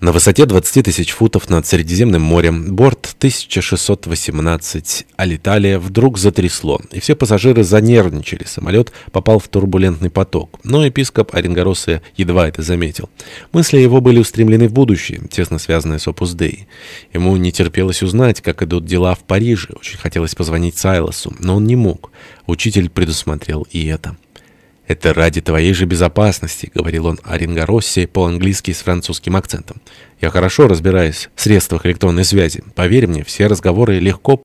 На высоте 20 тысяч футов над Средиземным морем, борт 1618 Алиталия вдруг затрясло, и все пассажиры занервничали. Самолет попал в турбулентный поток, но епископ Оренгороса едва это заметил. Мысли его были устремлены в будущее, тесно связанное с Опус Dei. Ему не терпелось узнать, как идут дела в Париже, очень хотелось позвонить Сайлосу, но он не мог. Учитель предусмотрел и это. «Это ради твоей же безопасности», — говорил он о Рингароссе по-английски с французским акцентом. «Я хорошо разбираюсь в средствах электронной связи. Поверь мне, все разговоры легко